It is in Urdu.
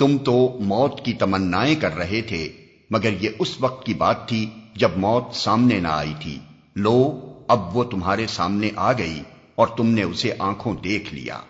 تم تو موت کی تمنائیں کر رہے تھے، مگر یہ اس وقت کی بات تھی جب موت سامنے نہ آئی تھی۔ لو، اب وہ تمہارے سامنے آ گئی اور تم نے اسے آنکھوں دیکھ لیا۔